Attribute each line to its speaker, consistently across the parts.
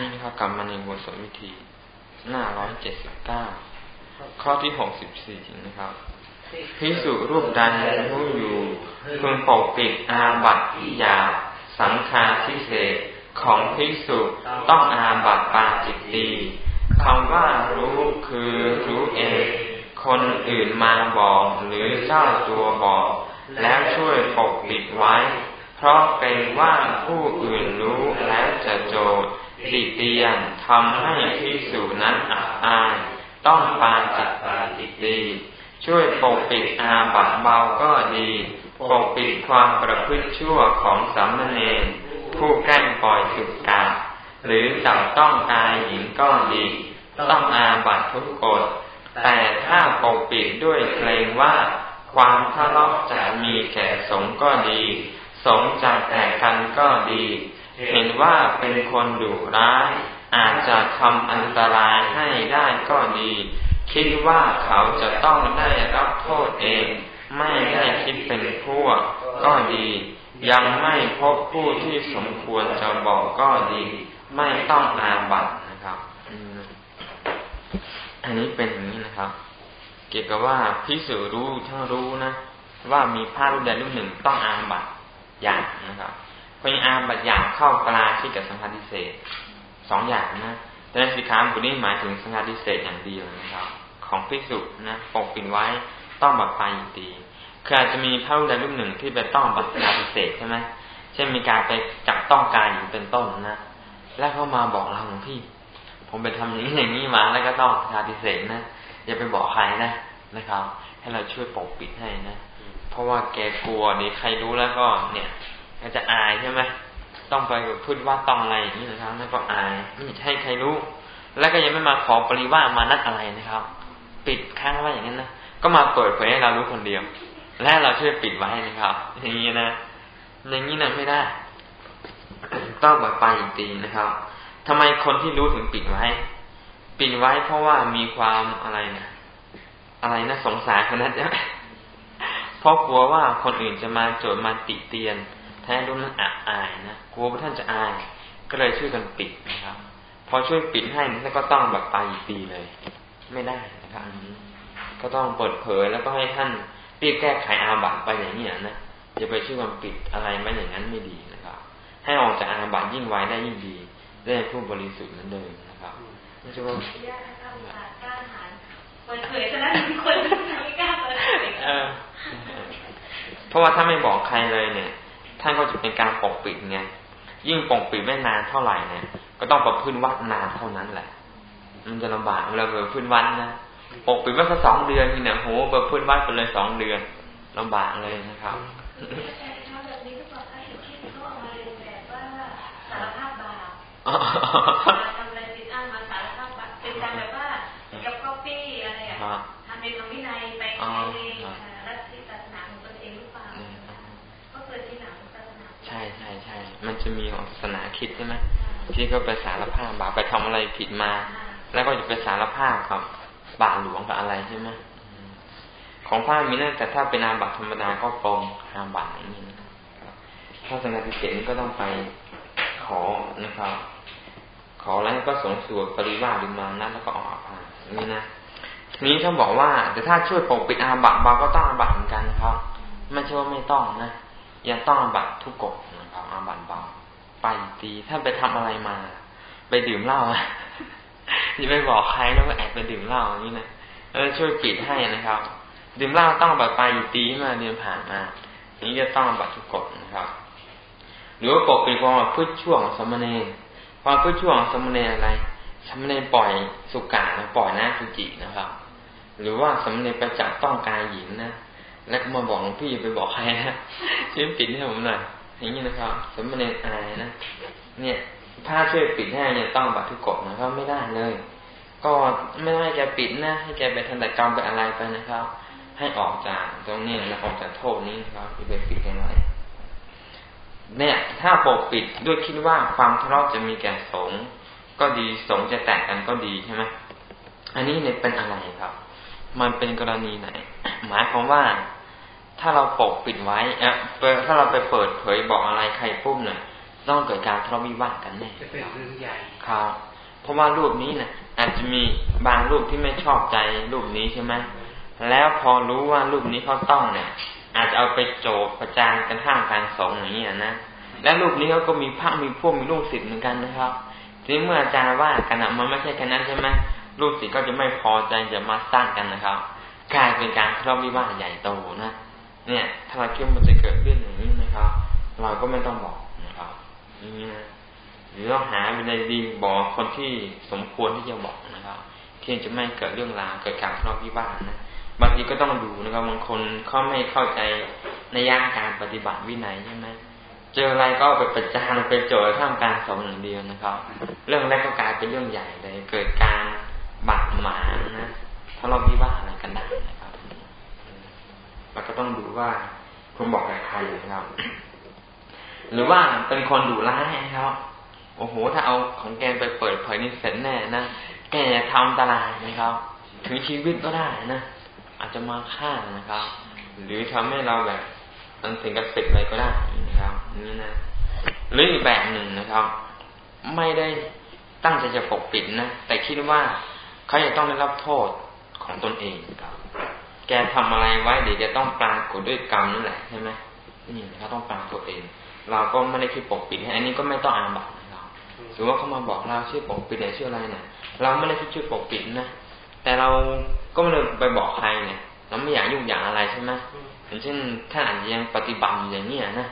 Speaker 1: นี้นะครับกลับมาในบทสวิธี หน้าร้อยเจ็ดสิบเก้าข้อที่หกสิบสี่นะครับพิสุรูปใดรู้อยู่พึงปกปิดอาบัติที่ยาสังฆาทิเศษของพิสุต้องอาบัติปาจิตตีคำว่ารู้คือรู้เอง คนอื่นมาบอกหรือเจ้าตัวบอก แล้วช่วยปกปิดไว้ เพราะเป็นว่าผู้อื่นรู้แล้วจะโจทย์ ติเตียนทำให้พิสูจนั้นอับอาย ต้องปาจิตปาจิตดี ช่วยปกปิดอาบัตเบาก็ดี ปกปิดความประพฤติชั่วของสามเณรผู้แกล้งปล่อยสุกาหรือจับต้องกายหญิงก็ดี ต้องอาบัตทุกกฎแต่ถ้าปกปิดด้วยเกรงว่าความทะเลาะจะมีแก่สงก็ดี สงจะแตกกันก็ดี เห็นว่าเป็นคนดุร้าย อาจจะทำอันตรายให้ได้ก็ดี คิดว่าเขาจะต้องได้รับโทษเอง ไม่ได้คิดเป็นพวก ก็ดี ยังไม่พบผู้ที่สมควรจะบอกก็ดี ไม่ต้องอาบัตนะครับอันนี้เป็นอย่างนี้นะครับ เกี่ยวกับว่าพิสูรู้ทั้งรู้นะ ว่ามีผ้ารูปใดรูปหนึ่งต้องอาบัตอย่างนะครับ พราะอาบัตอย่างเข้าปลาที่กับสังฆาทิเศษสองอย่างนะ แต่ในสิกขาบทนี้หมายถึงสังฆาทิเศษอย่างเดียวนะครับ ของพิสุนะปกปิดไว้ต้องบัตไปตีคืออาจจะมีพระรูปใดรูปหนึ่งที่ไปต้องบัตรยาพิเศษใช่ไหมเช่นมีการไปจับต้องกายอยู่เป็นต้นนะแล้วเขามาบอกเราหลวงพี่ ผมไปทำอย่างนี้อย่างนี้มาแล้วก็ต้องยาพิเศษนะอย่าไปบอกใครนะนะครับ ให้เราช่วยปกปิดให้นะ เพราะว่าแกกลัวนี่ใครรู้แล้วก็เนี่ย ก็จะอายใช่ไหมต้องไปพูดว่าต้องอะไรอย่างนี้นะครับแล้วก็อายไม่ให้ใครรู้ แล้วก็ยังไม่มาขอปริว่ามานัดอะไรนะครับ ปิดค้างไว้อย่างนั้นนะก็มาเปิดเผยให้เรารู้คนเดียว และเราช่วยปิดไว้นะครับ อย่างนี้นะอย่างนี้นะไม่ได้ ต้องแบบไปอีกตีนะครับทำไมคนที่รู้ถึงปิดไว้ ปิดไว้เพราะว่ามีความอะไรนะอะไรนะสงสารคนนั้นเพราะกลัวว่าคนอื่นจะมาโจทย์มาติเตียน แท้รู้นั้นอับอายนะกลัวว่าท่านจะอาย ก็เลยช่วยกันปิดนะครับ พอช่วยปิดให้ท่านก็ต้องแบบไปอีกปีเลย ไม่ได้ทางนี้ก็ต้องเปิดเผยแล้วก็ให้ท่านเรียกแก้ไขอาบัตไปอย่างนี้นะอย่าไปช่วยความปิดอะไรไม่อย่างนั้นไม่ดีนะครับ ให้ออกจากอาบัตยิ่งไวได้ยิ่งดีได้ผู้บริสุทธิ์นั้นเดิมนะครับไม่ใช่ว่า
Speaker 2: เปิดเผยฉะนั้นคนไม่กล้าเปิดเผย
Speaker 1: เพราะว่าถ้าไม่บอกใครเลยเนี่ย ท่านก็จะเป็นการปกปิดไงยิ่งปกปิดไม่นานเท่าไหร่เนี่ย ก็ต้องประพฤติวัดนานเท่านั้นแหละ มันจะลำบากเวลาเบิดพื้นวันนะปกปิดว่าสักสองเดือนนี่เนี่ยโหเบิดพื้นวันไปเลยสองเดือนลำบากเลยนะครับ
Speaker 2: ทำอะไรติดอ้
Speaker 1: คิดใช่ไหมที่เขาไปสารภาพบาปไปทำอะไรผิดมา แล้วก็จะไปสารภาพครับบาทหลวงกับอะไรใช่ไหมของพระมีนั่นแต่ถ้าเป็นอาบัตธรรมดาก็ปรงอาบัตอย่างนี้ถ้าสังกัดเกตก็ต้องไปขอนะครับ ขอแล้วก็สงสวดปริวาสดิมานั้นแล้วก็ออกอาภานี่นะนี้เขาบอกว่า แต่ถ้าช่วยปกปิดอาบัตบาก็ต้องอาบัตเหมือนกันครับ ไม่ใช่ว่าไม่ต้องนะยังต้องอาบัตทุกกฎนะครับอาบัตเบา ไปตีถ้าไปทำอะไรมา ไปดื่มเหล้าอย่าไปบอกใครแล้วก็แอบไปดื่มเหล้าอย่างนี้นะเออช่วยปิดให้นะครับ ดื่มเหล้าต้องแบบไปตีมาเดือนผ่านมานี้จะต้องบัตรทุกกฎนะครับ หรือว่าปกปิดความพืชช่วงสมณีความพืชช่วงสมณีอะไรสมณีปล่อยสุกาปล่อยหน้าสุจินะครับ หรือว่าสมณีไปจับต้องกายหญิงนะแล้วก็มาบอกพี่ไปบอกใครนะช่วยปิดให้ผมหน่อย อย่างนี้นะครับ สมณีอายนะเนี่ยถ้าช่วยปิดให้เนี่ยต้องบัตรทุกกฎนะครับไม่ได้เลย ก็ไม่ให้แกปิดนะให้แกไปทันตกรรมไปอะไรไปนะครับ ให้ออกจากตรงนี้นะออกจากโทษนี้ครับที่ไปปิดยังไงเนี่ยถ้าปกปิดด้วยคิดว่าความทะเลาะจะมีแก่สงก็ดีสงจะแตกกันก็ดีใช่ไหมอันนี้เนี่ยเป็นอะไรครับ มันเป็นกรณีไหน หมายความว่า ถ้าเราปกปิดไว้เออถ้าเราไปเปิดเผยบอกอะไรใครปุ๊บเนี่ยต้องเกิดการทะเลาะวิวาทกันแน่
Speaker 3: จะเป็นเรื่องใหญ่
Speaker 1: ครับเพราะว่ารูปนี้นะอาจจะมีบางรูปที่ไม่ชอบใจรูปนี้ใช่ไหมแล้วพอรู้ว่ารูปนี้เขาต้องเนี่ยอาจจะเอาไปโจกประจานกันท่ามกลางสองอย่างนี้นะและรูปนี้เขาก็มีพระมีพวกมีลูกศิษย์เหมือนกันนะครับ ทีนี้เมื่ออาจารย์ว่ากันมันไม่ใช่แค่นั้นใช่ไหมลูกศิษย์ก็จะไม่พอใจจะมาสร้างกันนะครับกลายเป็นการทะเลาะวิวาทใหญ่โตนะ เนี่ย ถ้าเราคิดมันจะเกิดเรื่องอย่างนี้นะครับ เราก็ไม่ต้องบอกนะครับนี่นะหรือเราหาวินัยดีบอกคนที่สมควรที่จะบอกนะครับที่จะไม่เกิดเรื่องราวเกิดการทะเลาะวิวาทนะบางทีก็ต้องดูนะครับบางคนเขาไม่เข้าใจในย่างการปฏิบัติวินัยใช่ไหมเจออะไรก็ไปประจานไปโจทย์ท่ามกลางสองอย่างเดียวนะครับ เรื่องแรกก็กลายเป็นเรื่องใหญ่เลย เกิดการบาดหมางนะทะเลาะวิวาทอะไรกันได้นะครับ เราก็ต้องดูว่าคุณบอกกับใครนะครับหรือว่าเป็นคนดุร้ายนะครับโอ้โห ถ้าเอาของแกไปเปิดเผยนี่เสร็จแน่นะ แกจะทำอันตลายนะครับ ถึงชีวิตก็ได้นะ อาจจะมาฆ่านะครับ หรือทำให้เราแบบตั้งถึงกับสิกอะไรก็ได้นะครับ นี่นะ หรืออีกแบบหนึ่งนะครับ ไม่ได้ตั้งใจจะปกปิดนะ แต่คิดว่าเขาจะต้องได้รับโทษของตนเองครับ แกทำอะไรไว้เดี๋ยวจะต้องปรากฏด้วยกรรมนั่นแหละใช่ไหมนี่เขาต้องปรากฏเอง เราก็ไม่ได้คิดปกปิดอันนี้ก็ไม่ต้องอาบัตนะครับหรือว่าเขามาบอกเราชื่อปกปิดไหนชื่ออะไรเนี่ยเราไม่ได้คิดชื่อปกปิดนะแต่เราก็ไม่ได้ไปบอกใครเนี่ยเราไม่อยากยุ่งอย่างอะไรใช่ไหมอย่างเช่นถ้าอาจจะยังปฏิบัติอย่างนี้นะ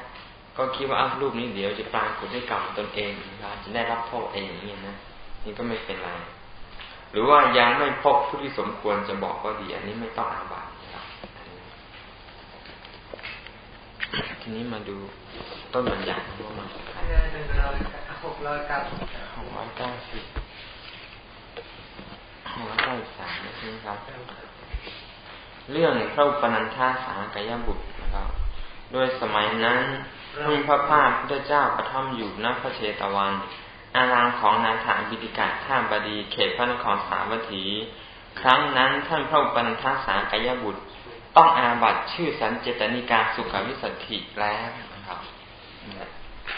Speaker 1: ก็คิดว่ารูปนี้เดี๋ยวจะปรากฏด้วยกรรมตนเองนะครับจะได้รับโทษเองอย่างนี้นะนี่ก็ไม่เป็นไร หรือว่ายังไม่พบผู้ที่สมควรจะบอกก็ดี อันนี้ไม่ต้องอาบัติครับทีนี้มาดูต้นบัญญัติว่ามัน
Speaker 3: หกร้อยเก้า
Speaker 1: หกร้อยเก้าสิบหกร้อยเก้าสามใช่ไหมครับ เรื่องพระอุปนันทาสากายบุตรนะครับโดยสมัยนั้นพระพาพุทธเจ้าประทับอยู่ณพระเชตวัน อารามของนาถาบิดิกาท่ามบดีเขตพระนครสาวัตถี ครั้งนั้นท่านพระอุปนันทสากายบุตร ต้องอาบัตชื่อสันเจตนิกาสุขวิสัตถิแล้วนะครับ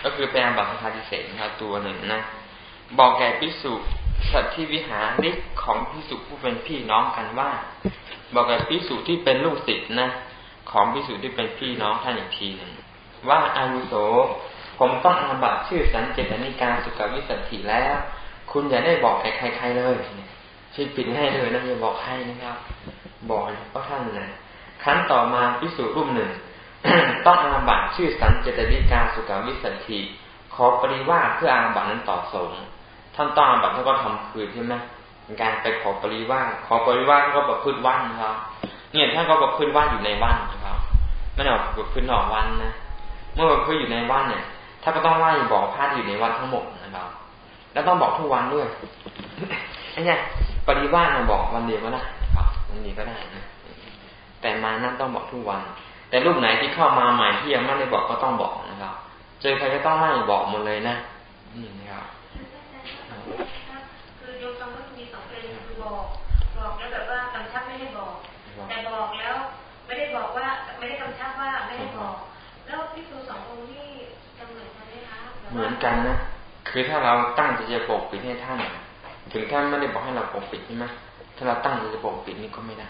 Speaker 1: ก็คือเป็นอาบัตพาธิเศษนะครับตัวหนึ่งนะบอกแก่พิสุสัตที่วิหาริกของพิสุผู้เป็นพี่น้องกันว่า บอกแก่พิสุที่เป็นลูกศิษย์นะ ของพิสุที่เป็นพี่น้องท่านอีกทีหนึ่งว่าอายุโส ผมต้องอาบัตชื่อสันเจตนิกาสุกวิสัตถิแล้ว คุณอย่าได้บอกใครๆเลยช่วยปิดให้เลยนะอย่าบอกให้นะครับ บอกเพราะท่านนะครั้นต่อมาพิสูจรูปหนึ่ง ต้องอาบัตชื่อสันเจตนิกาสุกวิสัตถิขอปริว่าเพื่ออาบัตนั้นต่อสงท่านต้องอาบัตท่านก็ทำคืนใช่ไหมการไปขอปริว่าขอปริว่าก็ประพฤติวันนะครับเนี่ยท่านก็ประพฤติวันอยู่ในวันนะครับไม่ได้ประพฤตินอกวันนะเมื่อประพฤติอยู่ในวันเนี่ย ถ้าก็ต้องไล่บอกพระที่อยู่ในวัดทั้งหมดนะครับ แล้วต้องบอกทุกวันด้วยอ้เนี่ยปริวาสมาบอกวันเดียวก็ได้ครับวันนี้ก็ได้นะแต่มานั้นต้องบอกทุกวัน แต่รูปไหนที่เข้ามาใหม่ที่ยังไม่ได้บอกก็ต้องบอกนะครับ เจอใครก็ต้องไล่บอกหมดเลยนะนี่นะครับ
Speaker 2: คือโยมฟังว่ามีสองประเด็นคือบอกบอกแล้วแบบว่ากำชับไม่ให้บอก แต่บอกแล้ว ไม่ได้บอกว่าไม่ได้กำชับว่าไม่ได้บอก แล้วพิสูจสององค์นี่
Speaker 1: เหมือนกันนะคือถ้าเราตั้งใจจะปกปิดให้ท่าน ถึงท่านไม่ได้บอกให้เราปกปิดใช่ไหมถ้าเราตั้งใจจะปกปิดนี่ก็ไม่ได้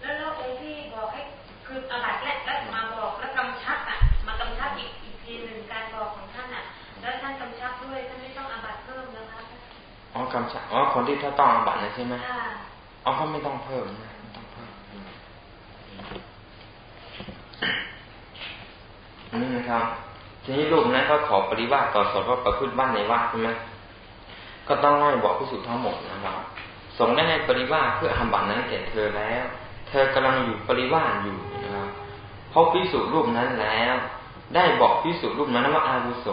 Speaker 2: แล้วแล้วองค์ที่บอกให้คืออาบัตแรกแล้วมาบอกแล้วกำชับอะมากำชับอีกอีกทีหนึ่งการบอกของท่านอะ แล้วท่านกำชับด้วยท่านไม่ต้องอาบัตเพิ่มนะคะอ๋อกำ
Speaker 1: ชับอ๋อคนที่ถ้าต้องอาบัตนะใช่ไหมอ๋อเขาไม่ต้องเพิ่มนะไม่ต้องเพิ่มนี่นะครับ ทีนี้ลูกนั้นก็ขอปริวาสต่อสดว่าประพฤติบ้านในวัดใช่ไหมก็ต้องให้บอกพิสูจน์ทั้งหมดนะครับสงได้ให้ปริวาสเพื่อทำบัตรนั้นแก่เธอแล้ว เธอกำลังอยู่ปริวาสอยู่นะครับพบพิสูจรูปนั้นแล้ว ได้บอกพิสูจรูปนั้นว่าอาวุโส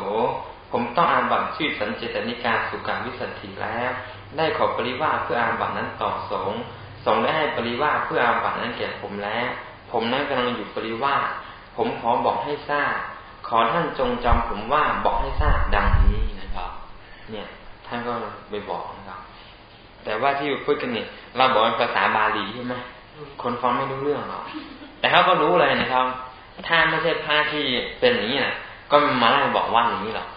Speaker 1: ผมต้องอาบัตชื่อสันเจตนิกาสุการวิสันติแล้ว ได้ขอปริวาสเพื่ออาบัตนั้นต่อสงสงได้ให้ปริวาสเพื่ออาบัตนั้นแก่ผมแล้ว ผมนั้นกำลังอยู่ปริวาสผมขอบอกให้ทราบ ขอท่านจงจำผมว่าบอกให้ทราบดังนี้นะครับ เนี่ยท่านก็ไปบอกนะครับ แต่ว่าที่พูดกันเนี่ยเราบอกเป็นภาษาบาลีใช่ไหมคนฟังไม่รู้เรื่องหรอกแต่เขาก็รู้เลยนะครับ ถ้าไม่ใช่พระที่เป็นอย่างนี้นะก็มาไล่บอกว่าอย่างนี้หรอก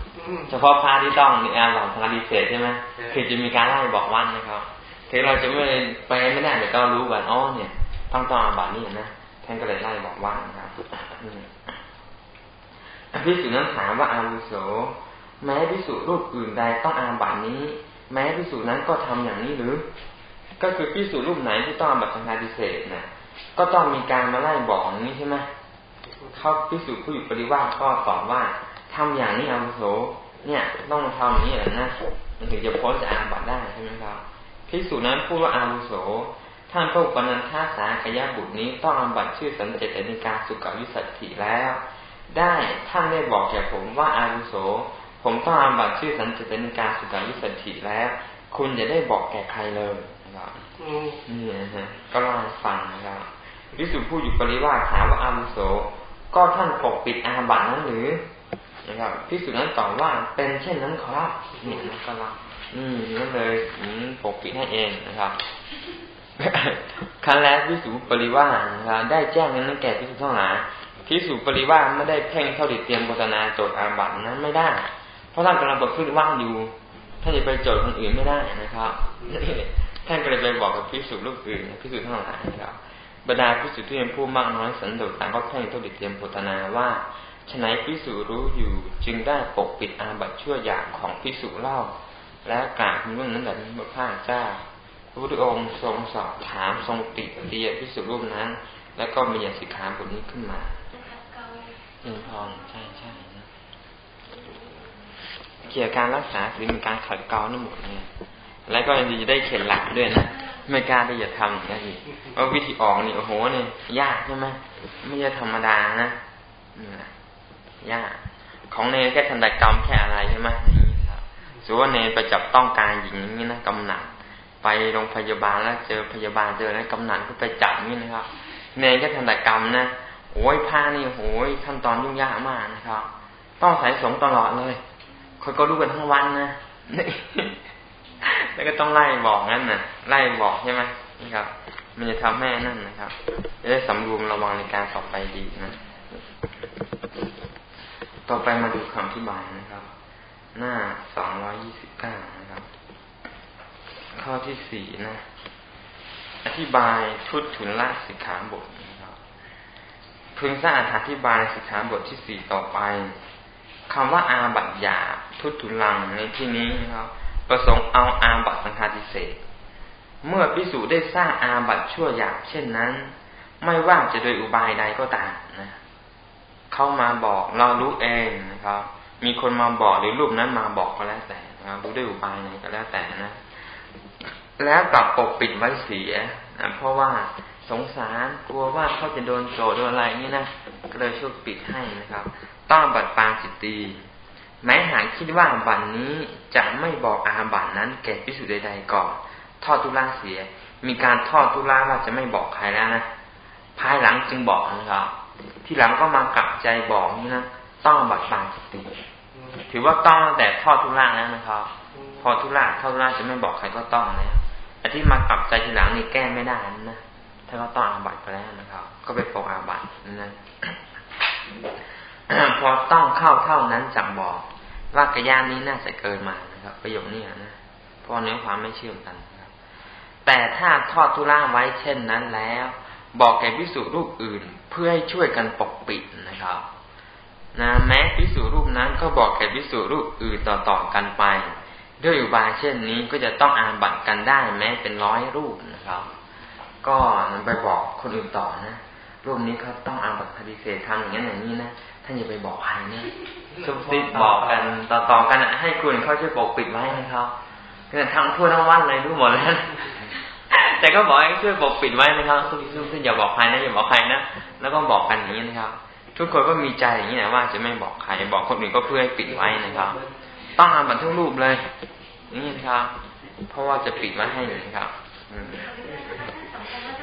Speaker 1: เฉพาะพระที่ต้องในอาบัตสังฆาทิเศษใช่ไหมคือจะมีการไล่บอกวันนะครับถึงเราจะไม่ไปไม่ได้แต่ก็รู้ว่าอ๋อเนี่ย ต้องต้องอาบัตนี่นะท่านก็เลยไล่บอกว่านะครับ พิสุนั้นถามว่าอาวุโส แม้พิสุรูปอื่นใดต้องอาบัตินี้ แม้พิสุนั้นก็ทำอย่างนี้หรือ ก็คือพิสุรูปไหนที่ต้องอาบัติสังฆาทิเศษนะก็ต้องมีการมาไล่บอกอย่างนี้ใช่ไหมเขาพิสูจผู้อยู่ปริวาสก็ตอบว่าทำอย่างนี้อาวุโส เนี่ยต้องทำอย่างนี้แหละนะมันถึงจะพ้นจากอาบัติได้ใช่ไหมครับพิสูจนั้นพูดว่าอาวุโสท่านพระอุปนันทาสากยะบุตรนี้ต้องอาบัติชื่อสันเจตนิกาสุกวิสัตถิแล้ว ได้ท่านได้บอกแก่ผมว่าอาวุโส ผมต้องอาบัตชื่อสันเจตนิการสุกวิสันติแล้ว คุณอย่าได้บอกแก่ใครเลยนะครับนี่นะฮะก็ล่าให้ฟังนะครับวิสุผู้อยู่ปริวาสถามว่าอาวุโส ก็ท่านปกปิดอาบัตนั้นหรือนะครับพิสุนั้นตอบว่าเป็นเช่นนั้นขอรับนี่นะก็รับอืมนั่นเลยอือปกปิดให้เองนะครับครั้งแรกพิสุปริวาสนะครับได้แจ้งนั้นแก่พิสุทั้งหลาย พิสุปริวาไม่ได้เพ่งเท่าดิเตรียมโฆษณาโจทย์อาบัตินั้นไม่ได้ เพราะท่านกำลังประพฤติว่างอยู่ท่านจะไปโจทย์คนอื่นไม่ได้นะครับท่านก็เลยไปบอกกับพิสุรูปอื่นพิสุทั้งหลายนะครับบรรดาพิสุที่เป็นผู้มากน้อยสันโดษต่างก็แข่งตัวดิเตรียมโพธนาว่าฉนัยพิสุรู้อยู่จึงได้ปกปิดอาบัติชั่วอย่างของพิสุเล่า และกล่าวเรื่องนั้นแบบนี้พระพาเจ้าพระพุทธองค์ทรงสอบถามทรงติเตียพิสุรูปนั้น แล้วก็มีสิกขาบทนี้ขึ้นมา งินทองใช่ใช่นะเกี่ยวกับการรักษาหรือมีการขัดเกลาทั้งหมดเนี่ยแล้วก็จะได้เข็นหลักด้วยนะไม่กล้าที่จะทำอย่างนี้เพราะวิธีออกนี่โอ้โหเนี่ยยากใช่ไหมไม่ใช่ธรรมดานะยากของเนแค่ทันตกรรมแค่อะไรใช่ไหมนี่ครับสมมติว่าเนไปจับต้องการหญิงอย่างนี้นะกำหนัดไปโรงพยาบาลแล้วเจอพยาบาลเจอแล้วกำหนัดก็ไปจับนี่นะครับเนแค่ทันตกรรมนะ โอ้ยผ้านี่โอ้ยขั้นตอนยุ่งยากมากนะครับ ต้องใส่สงตลอดเลยคนก็รู้กันทั้งวันนะแล้วก็ต้องไล่บอกนั่นน่ะไล่บอกใช่ไหมนี่ครับ มันจะทำให้นั่นนะครับจะได้สำรวมระวังในการต่อไปดีนะต่อไปมาดูคำอธิบายนะครับ หน้าสองร้อยี่สิบเก้านะครับ ข้อที่สี่นะ อธิบายทุตถุนละสิกขาบท พึงทราบอธิบายสิกขาบทที่สี่ต่อไปคำว่าอาบัตยาทุตุลังในที่นี้นะครับประสงค์เอาอาบัตสังฆาทิเศษเมื่อพิสูจได้สร้างอาบัตชั่วหยาบเช่นนั้น ไม่ว่าจะโดยอุบายใดก็ตามนะเข้ามาบอกเรารู้เองนะครับ มีคนมาบอกหรือรูปนั้นมาบอกก็แล้วแต่นะรู้ด้วยอุบายไหนก็แล้วแต่นะ แล้วกลับปกปิดไว้เสียนะเพราะว่า สงสารกลัวว่าเขาจะโดนโจทย์โดนอะไรนี่นะก็เลยช่วยปิดให้นะครับ ต้องบัตรปางจิตตีแม้หากคิดว่าบัตรนี้จะไม่บอกอาบัตรนั้นแก่พิสุใดๆก่อนทอดตุลาเสีย มีการทอดตุลาว่าจะไม่บอกใครแล้วนะภายหลังจึงบอกนะครับ ที่หลังก็มากลับใจบอกนี่นะต้องบัตรปางสติถือว่าต้องแต่ทอดทุลาแล้วนะครับ พอทุลาทอดทุลาจะไม่บอกใครก็ต้องนะไอ้ที่มากลับใจทีหลังนี่แก้ไม่ได้นะ ถ้าก็ต้องอาบัตไปแล้วนะครับ ก็ไปปกอาบัตนะพอต้องเข้าเท่านั้นจังบอกว่ากระยานนี้น่าจะเกินมานะครับ ประโยคนี้นะเพราะเนื้อความไม่เชื่อมกันครับ แต่ถ้าทอดทุล่าไว้เช่นนั้นแล้ว บอกแก่พิสูจรูปอื่น เพื่อให้ช่วยกันปกปิดนะครับนะแม้พิสูจรูปนั้นก็บอกแก่พิสูจรูปอื่นต่อๆกันไป ด้วยอุบายเช่นนี้ก็จะต้องอาบัตกันได้แม้เป็นร้อยรูปนะครับ ก็นไปบอกคนอื่นต่อนะรูปนี้เขาต้องอาบัตปฏิเสธทำอย่างนี้อย่างนี้นะท่านอย่าไปบอกใครนี่ยซุบซิบบอกกันต่อๆกันให้คุณเขาช่วยปกปิดไว้นะครับคือทั้งทั่วทั้งวันเลยรู้หมดแล้วแต่ก็บอกให้ช่วยปกปิดไว้นะครับซุบซิบซุบอย่าบอกใครนะอย่าบอกใครนะแล้วก็บอกกันอย่างนี้นะครับ ทุกคนก็มีใจอย่างนี้นะว่าจะไม่บอกใครบอกคนอื่นก็เพื่อให้ปิดไว้นะครับ ต้องอาบัตทุกรูปเลยนี่นะครับ เพราะว่าจะปิดไว้ให้นะครับ อืม
Speaker 2: อื่นแล้วต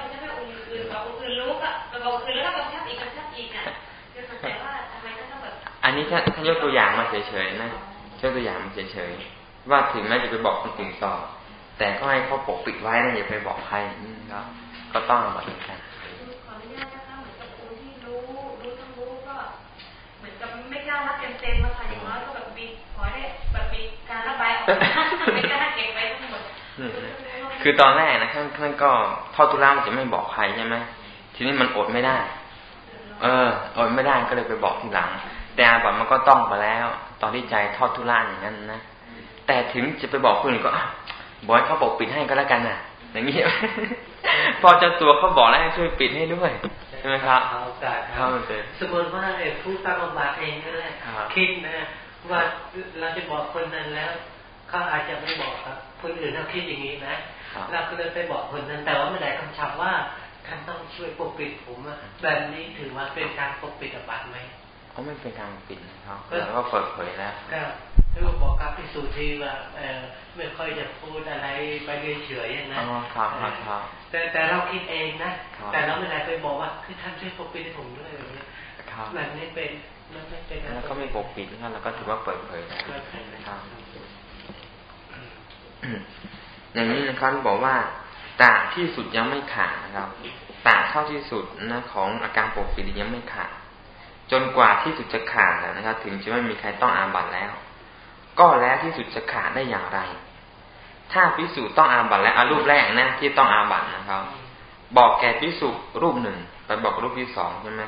Speaker 2: ้องใช้ให้องค์อื่นบอกองค์อื่นรู้ก็ไปบอกอื่นแล้วก็บังคับอีกบังคับอีกอะคือเข้าใจว่าทำไมก็ต้องแบบ
Speaker 1: อันนี้ถ้าถ้ายกตัวอย่างมาเฉยๆนะยกตัวอย่างมาเฉยๆว่าถึงแม้จะไปบอกคนอื่นต่อแต่ก็ให้เขาปกปิดไว้นะอย่าไปบอกใครนี่ครับก็ต้องแบบนี้กัน
Speaker 2: ขออนุญาตนะคะเหมือนกับครูที่รู้รู้ทั้งรู้ก็ เหมือนกับไม่กล้า รับเต็มๆมาค่ะอย่างน้อยก็แบบมีขอได้แบบมีการระบายออกไม่กล้าเก็บไว้ทั้งหมด
Speaker 1: คือตอนแรกนะท่านท่านก็ทอดทุล่ามันจะไม่บอกใครใช่ไหมทีนี้มันอดไม่ได้ เออ อดไม่ได้ก็เลยไปบอกทีหลัง แต่อาบัตมันก็ต้องไปแล้ว ตอนที่ใจทอดทุล่าอย่างนั้นนะ แต่ถึงจะไปบอกคนอื่นก็บอกให้เขาบอกปิดให้ก็แล้วกันน่ะ อย่างนี้พอเจ้าตัวเขาบอกแล้วให้ช่วยปิดให้ด้วย ใช่ไหมครับ
Speaker 3: เอาโอกาสครับสมมติว่าไอ้ผู้ตั้งอบัตเองก็ได้คิดนะว่าเราจะบอกคนนั้นแล้วเขาอาจจะไม่บอกครับ คนอื่นเขาคิดอย่างนี้นะเราก็เลยไปบอกคนนั้น แต่ว่าไม่ได้คำชับว่าท่านต้องช่วยปกปิดผมแบบนี้ถือว่าเป็นการปกปิดอบัตไหม
Speaker 1: เขาไม่เป็นการปิดนะครับแล้วก็เปิดเผยแล้ว
Speaker 3: ถ้าบอกกับพิสูจน์ที่ว่าเออไม่ค่อยจะพูดอะไรไปเฉยๆนะ
Speaker 1: อ๋อครับครับ
Speaker 3: แต่แต่เราคิดเองนะ แต่เราไม่ได้ไปบอกว่าคือท่านช่วยปกปิดให้ผมด้วยแบบนี้แบบนี้เป็นมันไม่เป็น
Speaker 1: แล้วก็ไม่ปกปิดนะแล้วก็ถือว่าเปิดเผยแล้วครับอย่างนี้นะครับบอกว่าตาที่สุดยังไม่ขาดนะครับตาเท่าที่สุดนะของอาการปกปิดยังไม่ขาดจนกว่าที่สุดจะขาดนะครับ ถึงจะไม่มีใครต้องอาบัตแล้ว ก็แล้วที่สุดจะขาดได้อย่างไร ถ้าพิสูจต้องอาบัตแล้วอารูปแรกนะที่ต้องอาบัตนะครับ บอกแก่พิสูจรูปหนึ่งไปบอกรูปที่สองใช่ไหม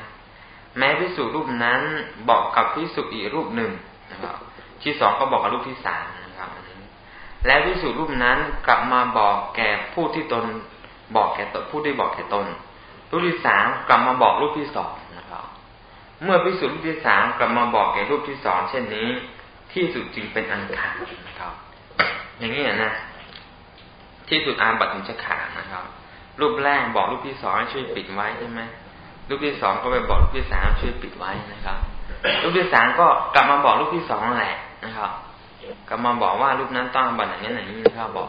Speaker 1: แม้พิสูจรูปนั้นบอกกับพิสูจอีกรูปหนึ่งนะครับที่สองก็บอกกับรูปที่สามนะครับแล้วพิสูจรูปนั้นกลับมาบอกแก่ผู้ที่ตน บอกแก่ตนผู้ที่บอกแก่ตน รูปที่สามกลับมาบอกรูปที่สองนะครับ เมื่อพิสูจรูปที่สามกลับมาบอกแก่รูปที่สองเช่นนี้ ที่สุดจึงเป็นอันขาดนะครับ อย่างนี้นะที่สุดอาบัตถึงจะขาดนะครับ รูปแรกบอกรูปที่สองให้ช่วยปิดไว้ใช่ไหมรูปที่สองก็ไปบอกรูปที่สามช่วยปิดไว้นะครับ รูปที่สามก็กลับมาบอกรูปที่สองแหละนะครับ กลับมาบอกว่ารูปนั้นต้องอาบัตอย่างนี้อย่างนี้นะครับบอก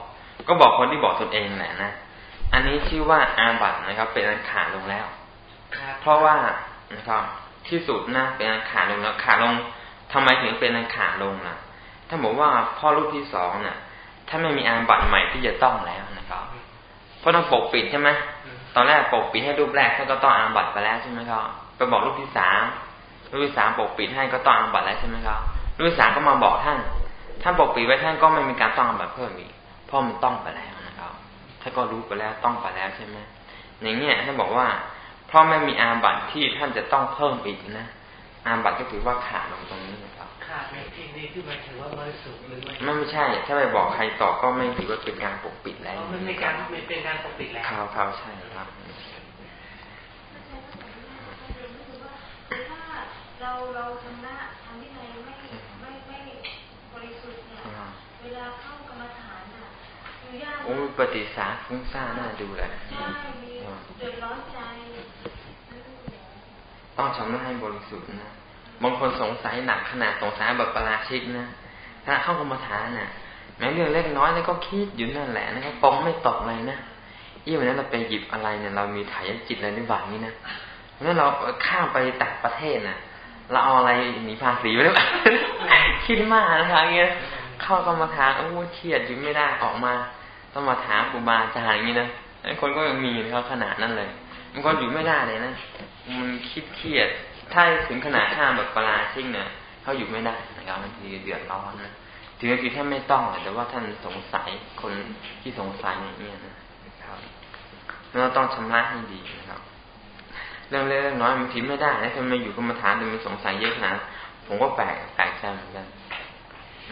Speaker 1: ก็บอกคนที่บอกตนเองแหละนะอันนี้ชื่อว่าอาบัตนะครับ เป็นอันขาดลงแล้ว เพราะว่านะครับที่สุดนะเป็นอันขาดลงแล้วขาดลง ทำไมถึงเป็นอันขาดลงล่ะ ถ้าบอกว่าพ่อรูปที่สองเนี่ยถ้าไม่มีอาบัตใหม่ที่จะต้องแล้วนะครับ เพราะต้องปกปิดใช่ไหมตอนแรกปกปิดให้รูปแรกท่านก็ต้องอาบัตไปแล้วใช่ไหมครับไปบอกรูปที่สามรูปที่สามปกปิดให้ก็ต้องอาบัตแล้วใช่ไหมครับรูปที่สามก็มาบอกท่าน ท่านปกปิดไว้ท่านก็ไม่มีการต้องอาบัตเพิ่มอีกเพราะมันต้องไปแล้วนะครับท่านก็รู้ไปแล้วต้องไปแล้วใช่ไหมอย่างเงี้ยท่านบอกว่าเพราะไม่มีอาบัตที่ท่านจะต้องเพิ่มอีกนะ อาบัตก็ถือว่าขาดลงตรงนี้นะครับ
Speaker 3: ขาดในที่นี้คือหมายถึงว่าบริสุทธิ์หรือไม่
Speaker 1: ไม่ไม่ใช่ ถ้าไปบอกใครต่อก็ไม่ถือว่าเป็นการปกปิดแล้ว
Speaker 3: มันเป็นการเป็นการปกปิดแล้ว
Speaker 1: ครับครับใช่ครับ
Speaker 2: เราเราทำหน้าทำที่ไหนไม่ไม่ไม่บริสุทธิ์เนี่ยเวลาเข้ากรรมฐานอะยากโอ้
Speaker 1: ปฏิสาฟุ้งซ่านน่าดูเลย
Speaker 2: ใช่เดือดร้อนใจ
Speaker 1: ต้องชำระให้บริสุทธิ์นะบางคนสงสัยหนักขนาดสงสัยแบบประราชิกนะถ้าเข้ากรรมฐานน่ะแม้เรื่องเล็กน้อยแล้วก็คิดอยู่นั่นแหละนะครับปองไม่ตกเลยนะยี่วันนั้นเราไปหยิบอะไรเนี่ย เรามีถ่ายจิตอะไรในบ่านี้นะเพราะนั้นเราข้ามไปต่างประเทศน่ะเราเอาอะไรหนีภาษีไปหรือเปล่าคิดมากนะครับเงี้ยเข้ากรรมฐานโอ้เครียดอยู่ไม่ได้ออกมา ต้องมาถามครูบาอาจารย์อย่างนี้นะคนก็ยังมีนะครับขนาดนั้นเลย มันก็อยู่ไม่ได้เลยนะ มันคิดเครียด ถ้าถึงขนาดห้ามแบบปลาชิ่งเนี่ยเขาอยู่ไม่ได้นะครับบางทีเดือดร้อนนะถึงบางทีท่านไม่ต้องแต่ว่าท่านสงสัยคนที่สงสัยอย่างนี้นะครับเราต้องชำระให้ดีนะครับ เรื่องเล็กน้อยบางทีไม่ได้นะถ้าไมอยู่กรรมฐานแต่มีสงสัยเยอะขนาดผมก็แปลกแปลกใจเหมือนกัน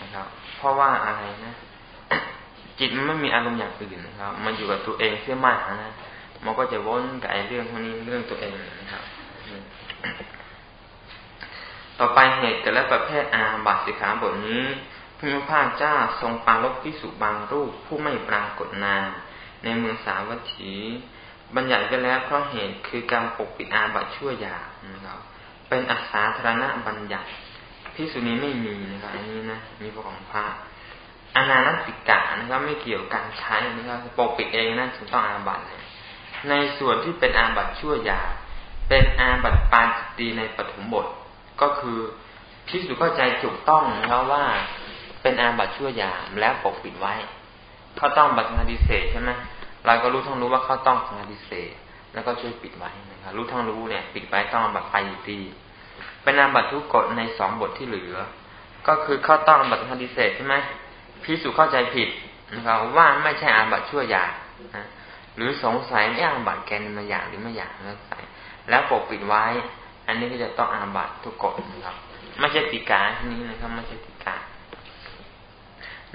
Speaker 1: นะครับ เพราะว่าอะไรนะ จิตมันไม่มีอารมณ์อย่างอื่นนะครับ มันอยู่กับตัวเองเสียมากนะ มันก็จะวนกับไอ้เรื่องพวกนี้เรื่องตัวเองนะครับ ต่อไปเหตุแต่ละประเภทอาบัตสิขาบทนี้พระพุทธเจ้าทรงปาลบพิสุบางรูปผู้ไม่ปรากฏนามในเมืองสาวัตถี บัญญัติไปแล้วเพราะเหตุคือการปกปิดอาบัตชั่วยานะครับ เป็นอัศาธารณบัญญัติพิสุนี้ไม่มีนะครับอันนี้นะมีพระของพระอนานัติกะนะครับไม่เกี่ยวกันใช้นะครับปกปิดเองนะถึงต้องอาบัตเนี่ย ในส่วนที่เป็นอาบัตชั่วยา เป็นอาบัตปานสตีในปฐมบท ก็คือพิสูจเข้าใจถูกต้องนะครับว่าเป็นอาบัตชั่วยาแล้วปกปิดไว้ เขาต้องบัตรสังฆดิเศษใช่ไหมเราก็รู้ทั้งรู้ว่าเขาต้องสังฆดิเศษแล้วก็ช่วยปิดไว้นะครับรู้ทั้งรู้เนี่ยปิดไว้ต้องบัตรไปอยู่ดีเป็นนาบัตทุกกฎในสองบทที่เหลือ ก็คือเขาต้องบัตรสังฆดิเศษใช่ไหมพิสูจเข้าใจผิดนะครับว่าไม่ใช่อาบัตชั่วยานะ หรือสงสัยไม่อาบัตแกนมาอย่างหรือไม่อย่างแล้วใส่แล้วปกปิดไว้ อันนี้ก็จะต้องอาบัตทุกกฎนะครับ ไม่ใช่ติกาที่นี้นะครับไม่ใช่ติกา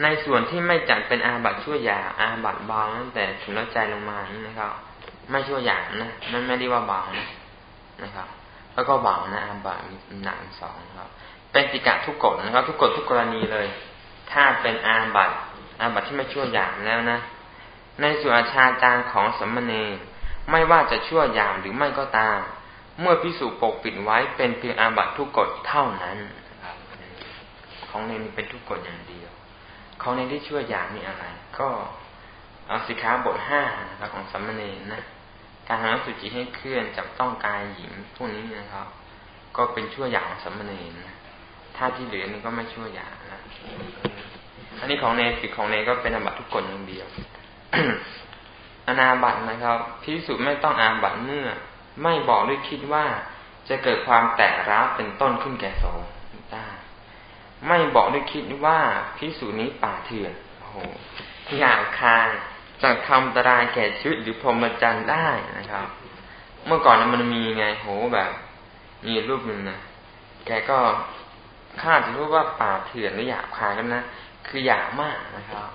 Speaker 1: ในส่วนที่ไม่จัดเป็นอาบัตชั่วยาอาบัตเบาตั้งแต่ถึงแล้วใจลงมานี่นะครับ ไม่ชั่วอย่างนะนั่นไม่ได้ว่าเบานะนะครับ แล้วก็เบานะอาบัตหนักสองครับ เป็นติกะทุกกฎนะครับ ทุกกฎทุกกรณีเลย ถ้าเป็นอาบัตอาบัตที่ไม่ชั่วอย่างแล้วนะ ในส่วนอาชาจารของสมณเณรไม่ว่าจะชั่วย่างหรือไม่ก็ตาม เมื่อพิสูจปกปิดไว้เป็นเพียงอาบัตทุกกฎเท่านั้นครับของเนนี่เป็นทุกกฎอย่างเดียว ของเนที่ชั่วย่างนี่อะไร ก็เอาสิขาบทห้าครับของสมณเณรนะการทำสุจิให้เคลื่อนจับต้องกายหญิงพวกนี้นะครับ ก็เป็นชั่วย่างของสมณเณรนะถ้าที่เหลือนี่ก็ไม่ชั่วย่างนะอันนี้ของเนสิของเนก็เป็นอาบัตทุกกฎอย่างเดียว อนาบัตนะครับพิสุไม่ต้องอาบัตเมื่อ ไม่บอกด้วยคิดว่าจะเกิดความแตกร้าวเป็นต้นขึ้นแก่สงฆ์ได้ไม่บอกด้วยคิดว่าพิสุนี้ป่าเถื่อนโอ้โหอยากคางจากทำตรายแก่ชีวิตหรือพรหมจรรย์ได้นะครับ เมื่อก่อนมันมีไงโหแบบมีรูปหนึ่งนะแกก็ข้าจะรู้ว่าป่าเถื่อนหรืออยากคายกันนะคืออยากมากนะครับ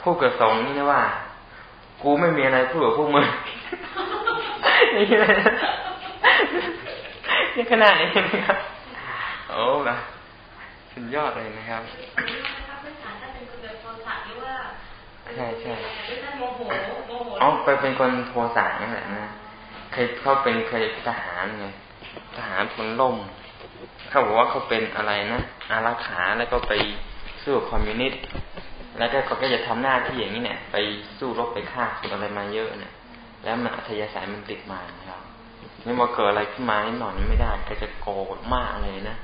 Speaker 1: ผู้กระสงนี่นะว่า กูไม่มีอะไรพูดกับพวกมึงนี่เลยนี่ขนาดนี้นะครับ โอ้ละสุดยอดเลยนะครับใช่ใช่อ๋อไปเป็นคนโทสานี่แหละนะเคยเขาเป็นเคยทหารไงทหารพลล่มเขาบอกว่าเขาเป็นอะไรนะอารักขาแล้วก็ไปสู้คอมมิวนิสต์ แล้วก็เขาก็จะทำหน้าที่อย่างนี้เนี่ย ไปสู้รบไปฆ่าคนอะไรมาเยอะเนี่ย แล้วมันอัธยาศัยมันติดมานะครับนี่มาเกิดอะไรขึ้นมานิดหน่อยนี่ไม่ได้ก็จะโกรธมากเลยนะ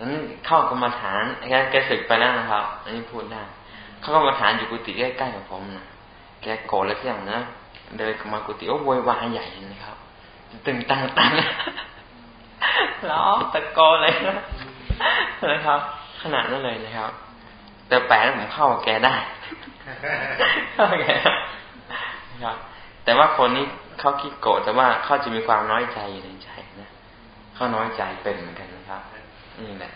Speaker 1: นั้นเข้ากรรมฐานแกแกศึกไปแล้วนะครับ อันนี้พูดได้เข้ากรรมฐานอยู่กุฏิใกล้ๆกับผมนะแกโกรธแล้วเสียงนะเดินมากุฏิโอ้โวยวายใหญ่นะครับตึงตังตังล้อตะโกนเลยนะนะครับ ขนาดนั้นเลยนะครับ แต่แปลงผมเข้ากับแกได้เข้าแกครับแต่ว่าคนนี้เขาคิดโกรธแต่ว่าเขาจะมีความน้อยใจอยู่ในใจนะเขาน้อยใจเป็นเหมือนกันนะครับนี่แหละ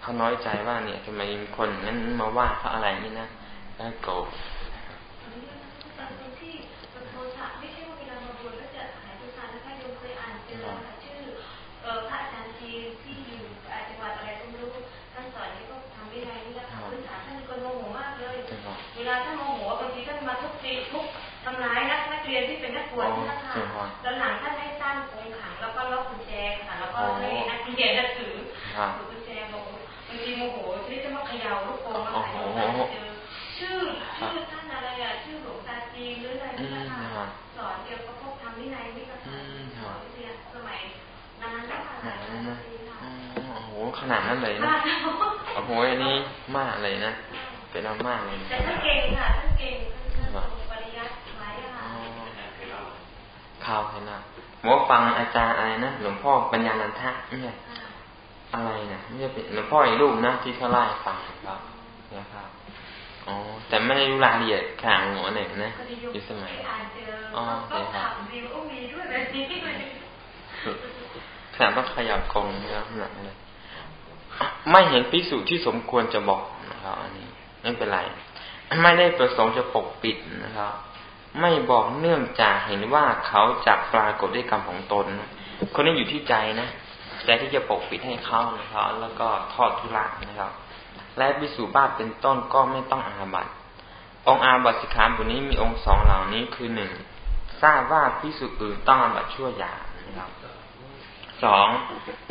Speaker 1: เขาน้อยใจว่าเนี่ยทำไมมีคนนั้นมาว่าเขาอะไรนี่นะแล้วโกรธ
Speaker 2: วลาท่านโมโหบางทีท่านมาทุบตีทุบทำร้ายนักนักเรียนที่เป็นนักบวชที่นักข่าวแล้วหลังท่านให้สร้างกรงขังแล้วก็ล็อกกุญแจ ค่ะแล้วก็ให้นักเรียนนักถือถือกุญแจบอกบางทีโมโหที่จะมาเขย่าลูกโป่งมาขายเจอชื่อชื่อท่านอะไรอะชื่อหลวงตาจีนหรืออะไรนี่ละค่ะสอนเกี่ยวกับพวกทำวินัยนี่ก็สอนเรียนสมัยนั้นนะคะ
Speaker 1: โอ้โหขนาดนั้นเลยนะโอ้โหอันนี้มากเลยนะเป็นเอามากเลย
Speaker 2: แต่ท่านเก่งค่ะท่านเก่งท่านปริยัติไว้ค่ะ
Speaker 1: ข่าวเห็นนะ หมอฟังอาจารย์อะไรนะหลวงพ่อปัญญานันทะเนี่ยอะไรนะไม่ใช่เป็นหลวงพ่ออีกรูปนะที่เขาไล่ฟังครับนะครับอ๋อแต่ไม่ได้รู้รายละเอียดข่างหัวหนึ่งนะยู่สมัยอ๋อใช่ครับขนาดต้องขยับกงนะครับหนักเลยไม่เห็นพิสูจน์ที่สมควรจะบอกนะครับ อันนี้ไม่เป็นไร ไม่ได้ประสงค์จะปกปิดนะครับ ไม่บอกเนื่องจากเห็นว่าเขาจะปรากฏด้วยกรรมของตน คนนี้อยู่ที่ใจนะใจที่จะปกปิดให้เขานะครับแล้วก็ทอดทุระนะครับ และวิสุบ้าเป็นต้นก็ไม่ต้องอาบัตองอาบัตสิกขาบทนี้มีองค์สองเหล่านี้คือหนึ่งทราบว่าพิสุอื่นต้องอาบัตชั่วยานะครับสอง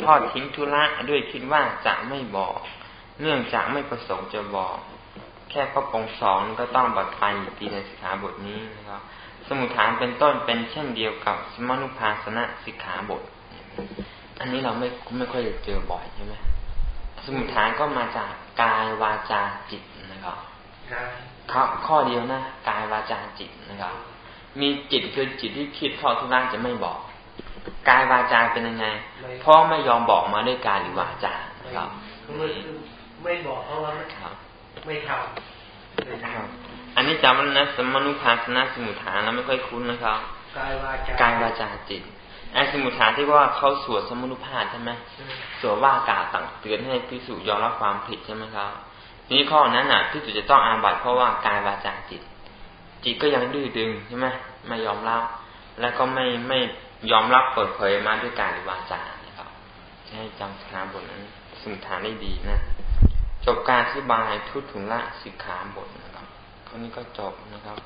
Speaker 1: ทอดทิ้งทุระด้วยคิดว่าจะไม่บอก เนื่องจากไม่ประสงค์จะบอก แค่ข้อปองสองก็ต้องบัตรไปตีในสิกขาบทนี้นะครับ สมุทฐานเป็นต้นเป็นเช่นเดียวกับสมนุภาสนะสิกขาบท อันนี้เราไม่ไม่ค่อยจะเจอบ่อยใช่ไหมสมุทฐานก็มาจากกายวาจาจิตนะครับครับข้อเดียวนะกายวาจาจิตนะครับ มีจิตคือจิตที่คิดทอดทุกร่างจะไม่บอกกายวาจาเป็นยังไงเพราะไม่ยอมบอกมาด้วยกายหรือวาจาครับ
Speaker 3: ไม่บอกเพราะว่า ไม่ทำไม่ทำ
Speaker 1: อันนี้จำมันนะสมนุภาสนะสมุทฐานแล้วไม่ค่อยคุ้นนะครับ
Speaker 3: กายวาจากา
Speaker 1: ยวาจาจิตไอ้สมุทฐานที่ว่าเขาสวดสมนุภาพใช่ไหมสวดว่ากาตังเตือนให้พิสูจยอมรับความผิดใช่ไหมครับนี้ข้อนั้นอะพิสูจจะต้องอาบัตเพราะว่ากายวาจาจิต จิตก็ยังดื้อดึงใช่ไหมไม่ยอมรับแล้วก็ไม่ไม่ยอมรับเปิดเผยมาด้วยการวาจานะครับให้จำสขาบทนั้นสมุทฐานได้ดีนะ จบการอธิบายทุตถุละสิกขาบทนะครับข้อนี้ก็จบนะครับ